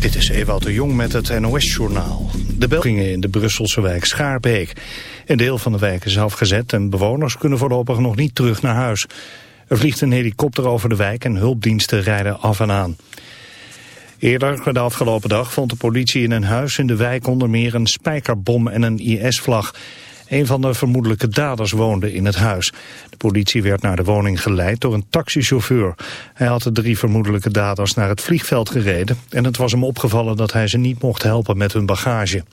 Dit is Ewout de Jong met het NOS-journaal. De Belgingen in de Brusselse wijk Schaarbeek. Een deel van de wijk is afgezet en bewoners kunnen voorlopig nog niet terug naar huis. Er vliegt een helikopter over de wijk en hulpdiensten rijden af en aan. Eerder, de afgelopen dag, vond de politie in een huis in de wijk onder meer een spijkerbom en een IS-vlag. Een van de vermoedelijke daders woonde in het huis. De politie werd naar de woning geleid door een taxichauffeur. Hij had de drie vermoedelijke daders naar het vliegveld gereden... en het was hem opgevallen dat hij ze niet mocht helpen met hun bagage.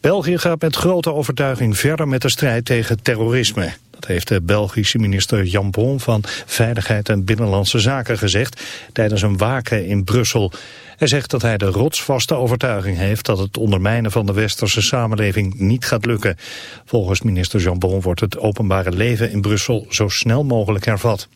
België gaat met grote overtuiging verder met de strijd tegen terrorisme. Dat heeft de Belgische minister Jan Bron van Veiligheid en Binnenlandse Zaken gezegd tijdens een waken in Brussel. Hij zegt dat hij de rotsvaste overtuiging heeft dat het ondermijnen van de westerse samenleving niet gaat lukken. Volgens minister Jan Bron wordt het openbare leven in Brussel zo snel mogelijk hervat.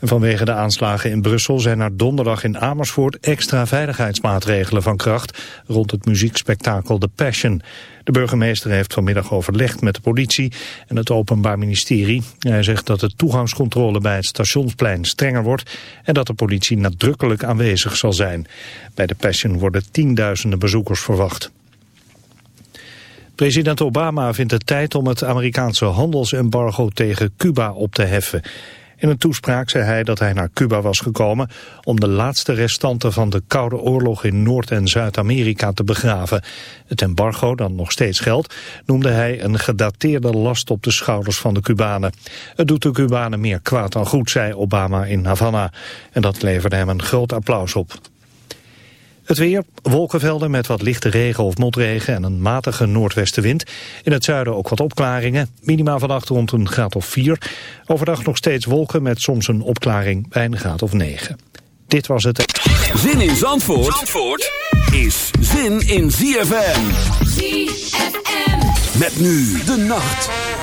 Vanwege de aanslagen in Brussel zijn er donderdag in Amersfoort extra veiligheidsmaatregelen van kracht rond het muziekspektakel The Passion. De burgemeester heeft vanmiddag overlegd met de politie en het Openbaar Ministerie. Hij zegt dat de toegangscontrole bij het stationsplein strenger wordt en dat de politie nadrukkelijk aanwezig zal zijn. Bij de Passion worden tienduizenden bezoekers verwacht. President Obama vindt het tijd om het Amerikaanse handelsembargo tegen Cuba op te heffen. In een toespraak zei hij dat hij naar Cuba was gekomen om de laatste restanten van de Koude Oorlog in Noord- en Zuid-Amerika te begraven. Het embargo, dat nog steeds geldt, noemde hij een gedateerde last op de schouders van de Cubanen. Het doet de Cubanen meer kwaad dan goed, zei Obama in Havana. En dat leverde hem een groot applaus op. Het weer, wolkenvelden met wat lichte regen of motregen en een matige noordwestenwind. In het zuiden ook wat opklaringen. Minima vannacht rond een graad of 4. Overdag nog steeds wolken met soms een opklaring bij een graad of 9. Dit was het. Zin in Zandvoort, Zandvoort is zin in ZFM. ZFM. Met nu de nacht.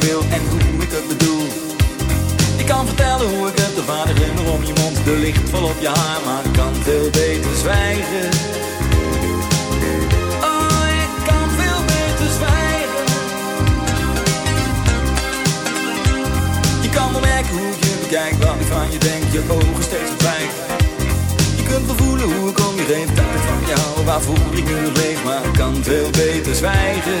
Je wil en hoe ik het bedoel. Ik kan vertellen hoe ik het, de vader om je mond, de licht vol op je haar, maar ik kan veel beter zwijgen. Oh, ik kan veel beter zwijgen. Je kan wel merken hoe je bekijk, wat ik van je denk, je ogen steeds verdwijgen. Je kunt wel voelen hoe ik om je heen, dat ik van jou, waarvoor ik nu leef, maar ik kan veel beter zwijgen.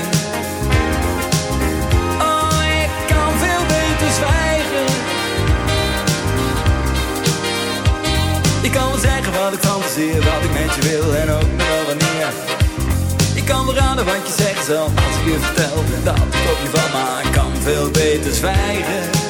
Fantaseer, wat ik met je wil en ook nog wel wanneer. Ik kan raden wat je zegt zelf als ik je vertel dat ik op je van, maar ik kan veel beter zwijgen.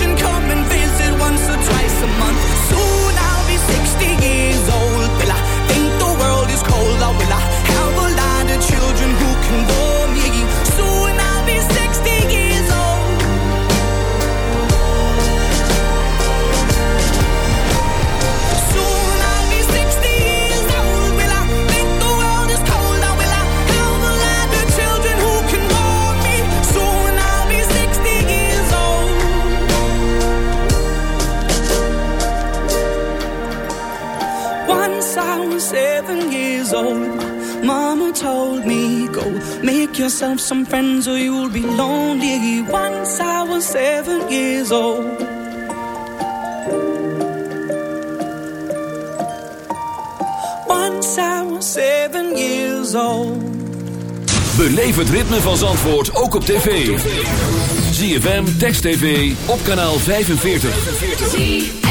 since I was seven years old. Mama told me, go make yourself some friends or you'll be lonely. Once I was 7 years old. Once I was seven years old. Beleef het ritme van Zandvoort ook op tv. ZFM, Text TV, op kanaal 45. 45.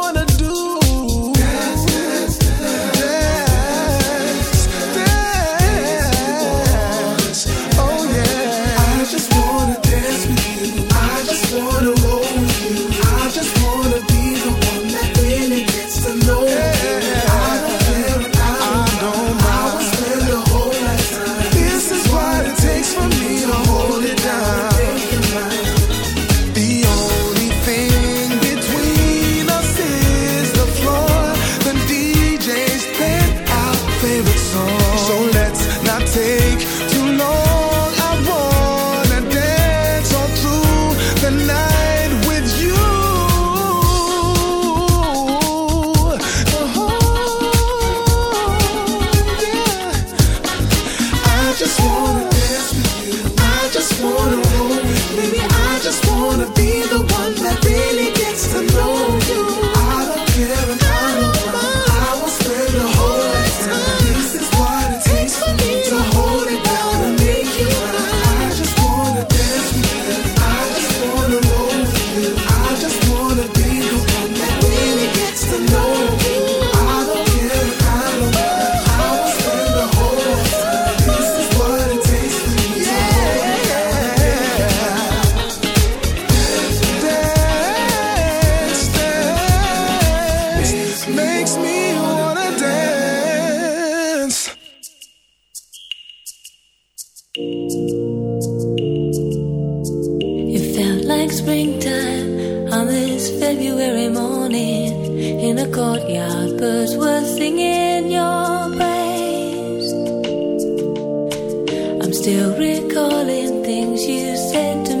Still recalling things you said to me.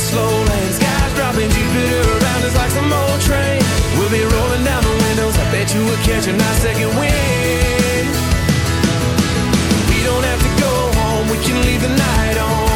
Slow lane. Skies dropping Jupiter around us like some old train. We'll be rolling down the windows. I bet you would catch a nice second wind. We don't have to go home. We can leave the night on.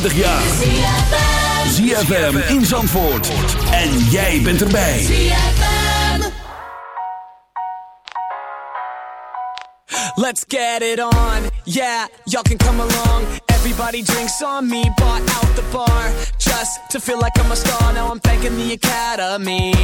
25 jaar. ZFM in Zandvoort. En jij bent erbij. Let's get it on. Yeah, y'all can come along. Everybody drinks on me, bought out the bar. Just to feel like I'm a star, now I'm thanking the academy.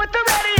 With the radio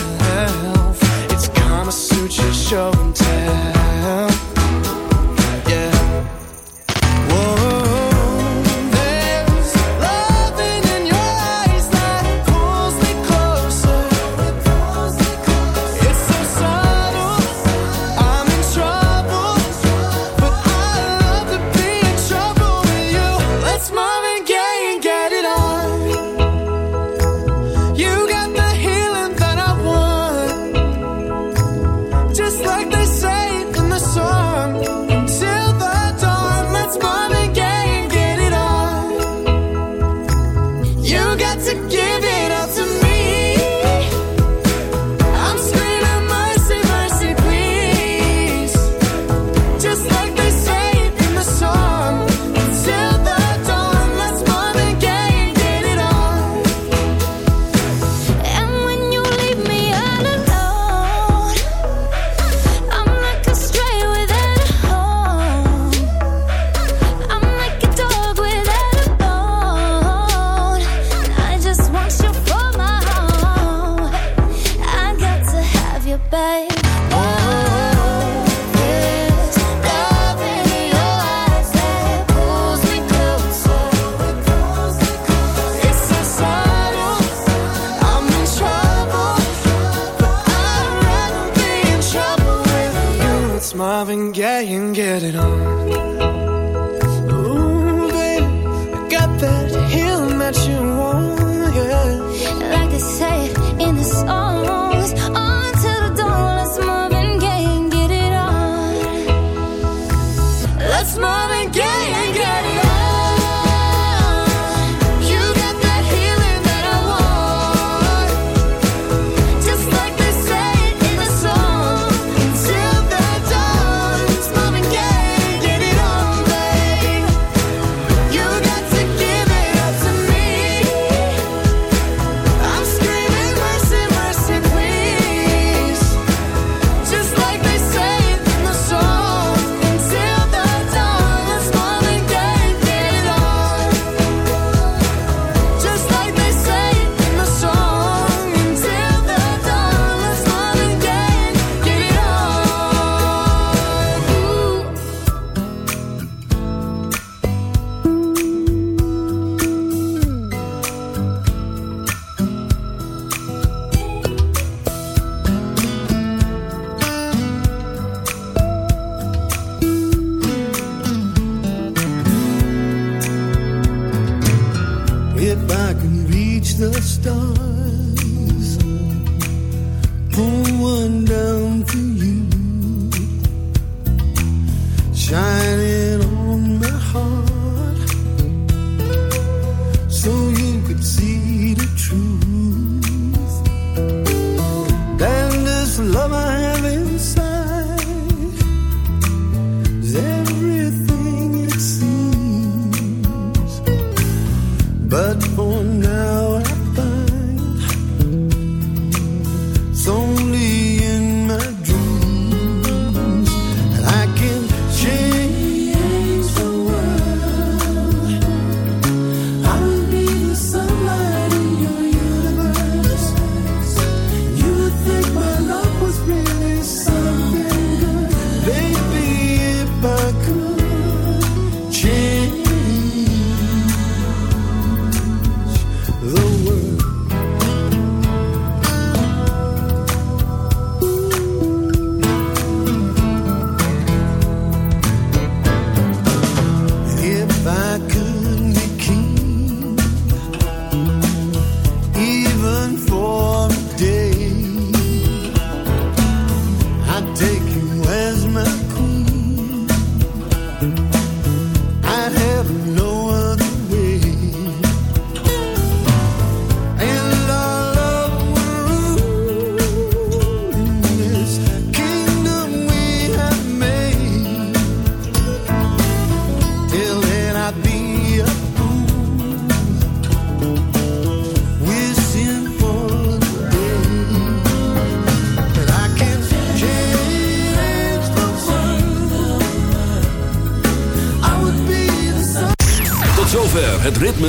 it's Kama Sutra show It's Marvin Gaye and get it on.